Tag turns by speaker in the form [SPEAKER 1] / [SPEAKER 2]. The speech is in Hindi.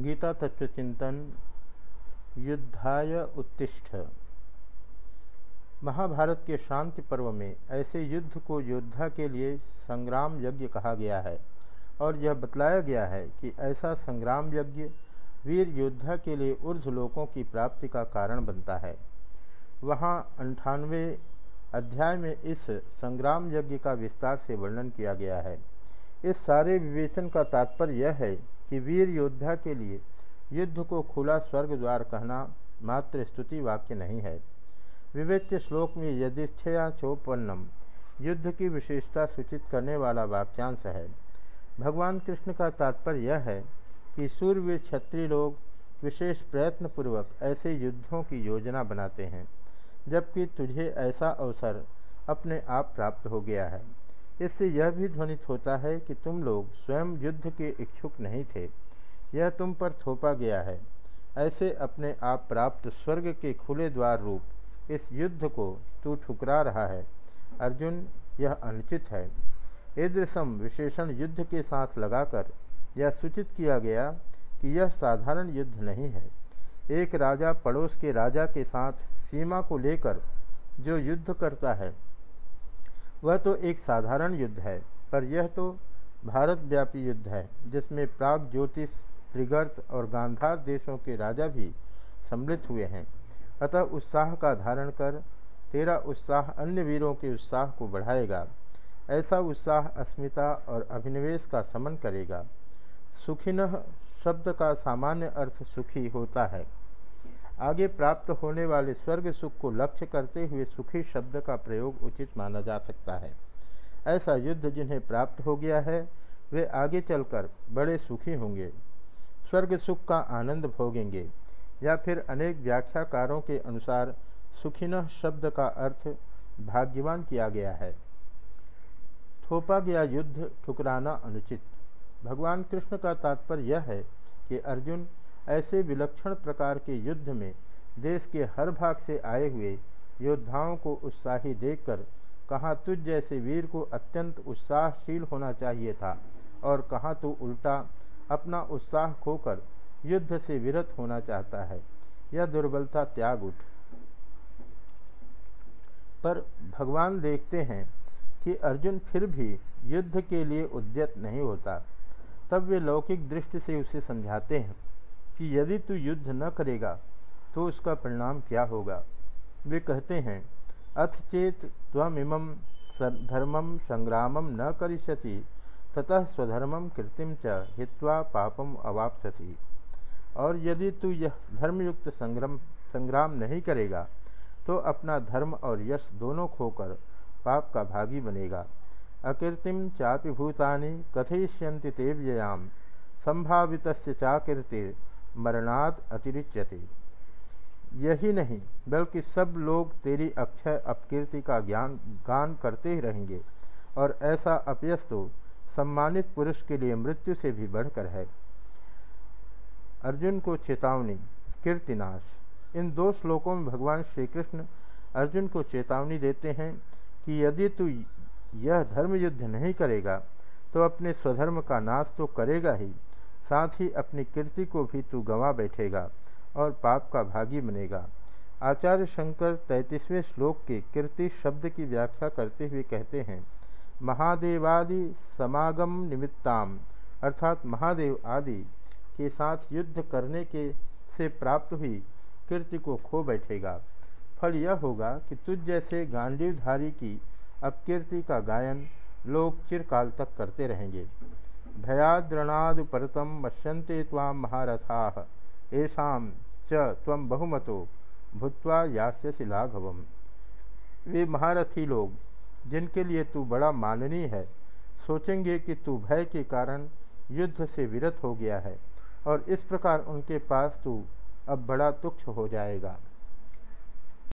[SPEAKER 1] गीता तत्व चिंतन युद्धाय उत्तिष्ठ। महाभारत के शांति पर्व में ऐसे युद्ध को योद्धा के लिए संग्राम यज्ञ कहा गया है और यह बतलाया गया है कि ऐसा संग्राम यज्ञ वीर योद्धा के लिए ऊर्ध लोकों की प्राप्ति का कारण बनता है। वहाँ अंठानवे अध्याय में इस संग्राम यज्ञ का विस्तार से वर्णन किया गया है। इस सारे विवेचन का तात्पर्य यह है कि वीर योद्धा के लिए युद्ध को खुला स्वर्ग द्वार कहना मात्र स्तुति वाक्य नहीं है। विवेच्य श्लोक में यदिच्छया चौपन्नम, युद्ध की विशेषता सूचित करने वाला वाक्यांश है। भगवान कृष्ण का तात्पर्य यह है कि सूर्यवीर क्षत्रिय लोग विशेष प्रयत्न पूर्वक ऐसे युद्धों की योजना बनाते हैं, जबकि तुझे ऐसा अवसर अपने आप प्राप्त हो गया है। इससे यह भी ध्वनित होता है कि तुम लोग स्वयं युद्ध के इच्छुक नहीं थे। यह तुम पर थोपा गया है। ऐसे अपने आप प्राप्त स्वर्ग के खुले द्वार रूप इस युद्ध को तू ठुकरा रहा है। अर्जुन, यह अनुचित है। ईदृशम विशेषण युद्ध के साथ लगाकर यह सूचित किया गया कि यह साधारण युद्ध नहीं है। एक राजा पड़ोस के राजा के साथ सीमा को लेकर जो युद्ध करता है वह तो एक साधारण युद्ध है, पर यह तो भारतव्यापी युद्ध है, जिसमें प्राग, ज्योतिष, त्रिगर्त और गांधार देशों के राजा भी सम्मिलित हुए हैं। अतः उत्साह का धारण कर तेरा उत्साह अन्य वीरों के उत्साह को बढ़ाएगा। ऐसा उत्साह अस्मिता और अभिनिवेश का समन करेगा। सुखिन शब्द का सामान्य अर्थ सुखी होता है। आगे प्राप्त होने वाले स्वर्ग सुख को लक्ष्य करते हुए सुखी शब्द का प्रयोग उचित माना जा सकता है। ऐसा युद्ध जिन्हें प्राप्त हो गया है, वे आगे चलकर बड़े सुखी होंगे। स्वर्ग सुख का आनंद भोगेंगे, या फिर अनेक व्याख्याकारों के अनुसार सुखिन शब्द का अर्थ भाग्यवान किया गया है। थोपा गया युद्ध ठुकराना अनुचित। भगवान कृष्ण का तात्पर्य यह है कि अर्जुन ऐसे विलक्षण प्रकार के युद्ध में देश के हर भाग से आए हुए योद्धाओं को उत्साही देखकर कहाँ तुझ जैसे वीर को अत्यंत उत्साहशील होना चाहिए था और कहाँ तो उल्टा अपना उत्साह खोकर युद्ध से विरत होना चाहता है। यह दुर्बलता त्याग उठ। पर भगवान देखते हैं कि अर्जुन फिर भी युद्ध के लिए उद्यत नहीं होता, तब वे लौकिक दृष्टि से उसे समझाते हैं। कि यदि तू युद्ध न करेगा तो उसका परिणाम क्या होगा? वे कहते हैं, अथ चेत त्वमिमं धर्मम संग्रामम न करिष्यति ततः स्वधर्मम कृतिम च हित्वा पापम अवापसि और यदि तू यह धर्मयुक्त संग्राम संग्राम नहीं करेगा तो अपना धर्म और यश दोनों खोकर पाप का भागी बनेगा। अकीर्तिम चापि भूतानि कथयिष्यन्ति ते व्ययाम संभावित चाकीर्तिर मरणात् अतिरिच्यते। यही नहीं, बल्कि सब लोग तेरी अक्षय अपकीर्ति का ज्ञान, गान करते ही रहेंगे, और ऐसा अपयस तो सम्मानित पुरुष के लिए मृत्यु से भी बढ़कर है। अर्जुन को चेतावनी कीर्तिनाश इन दो श्लोकों में भगवान श्री कृष्ण अर्जुन को चेतावनी देते हैं कि यदि तू यह धर्म युद्ध नहीं करेगा तो अपने स्वधर्म का नाश तो करेगा ही। साथ ही अपनी कीर्ति को भी तू गंवा बैठेगा और पाप का भागी बनेगा। आचार्य शंकर तैंतीसवें श्लोक के कीर्ति शब्द की व्याख्या करते हुए कहते हैं, महादेवादि समागम निमित्ताम अर्थात महादेव आदि के साथ युद्ध करने के से प्राप्त हुई कीर्ति को खो बैठेगा। फल यह होगा कि तुझ जैसे गांडीवधारी की अपकीर्ति का गायन लोग चिरकाल तक करते रहेंगे। भयाद्रणादुपरतम मश्यन्ते ताम महारथा। ऐसा च तम बहुमतो भूत्वा यास्यसि लाघवम। वे महारथी लोग, जिनके लिए तू बड़ा माननीय है, सोचेंगे कि तू भय के कारण युद्ध से विरत हो गया है, और इस प्रकार उनके पास तू अब बड़ा तुक्ष हो जाएगा।